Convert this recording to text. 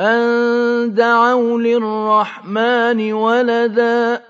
أَن دَعَوْا لِلرَّحْمَٰنِ وَلَدًا